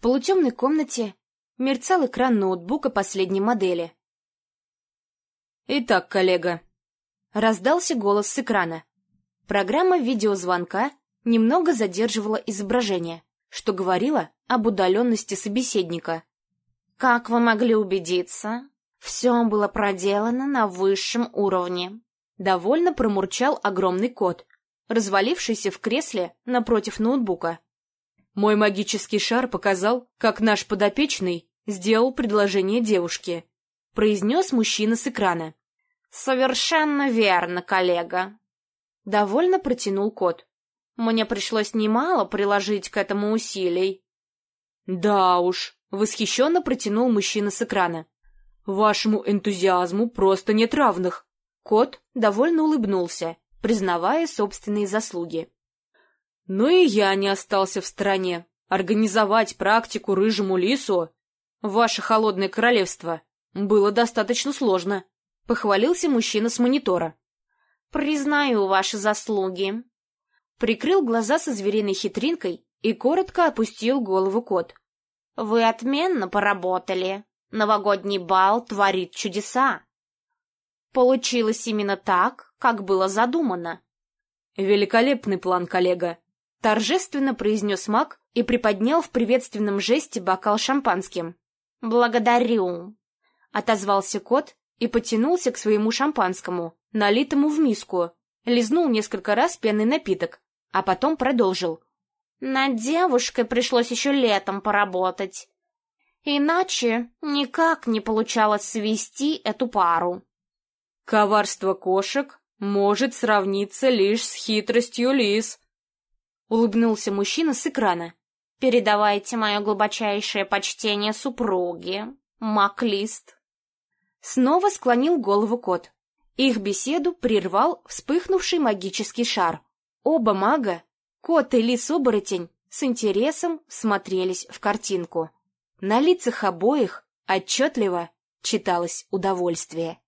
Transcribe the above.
полутемной комнате мерцал экран ноутбука последней модели. «Итак, коллега», — раздался голос с экрана. Программа видеозвонка немного задерживала изображение, что говорило об удаленности собеседника. «Как вы могли убедиться? Все было проделано на высшем уровне», — довольно промурчал огромный кот, развалившийся в кресле напротив ноутбука. Мой магический шар показал, как наш подопечный сделал предложение девушке. Произнес мужчина с экрана. «Совершенно верно, коллега!» Довольно протянул кот. «Мне пришлось немало приложить к этому усилий». «Да уж», — восхищенно протянул мужчина с экрана. «Вашему энтузиазму просто нет равных». Кот довольно улыбнулся, признавая собственные заслуги. Но и я не остался в стороне. Организовать практику рыжему лису, ваше холодное королевство, было достаточно сложно. Похвалился мужчина с монитора. «Признаю ваши заслуги». Прикрыл глаза со звериной хитринкой и коротко опустил голову кот. «Вы отменно поработали. Новогодний бал творит чудеса». Получилось именно так, как было задумано. «Великолепный план, коллега», Торжественно произнес маг и приподнял в приветственном жесте бокал шампанским. «Благодарю!» — отозвался кот и потянулся к своему шампанскому, налитому в миску, лизнул несколько раз пенный напиток, а потом продолжил. «Над девушкой пришлось еще летом поработать. Иначе никак не получалось свести эту пару». «Коварство кошек может сравниться лишь с хитростью лис», улыбнулся мужчина с экрана. «Передавайте мое глубочайшее почтение супруге, Маклист». Снова склонил голову кот. Их беседу прервал вспыхнувший магический шар. Оба мага, кот и лис-оборотень, с интересом смотрелись в картинку. На лицах обоих отчетливо читалось удовольствие.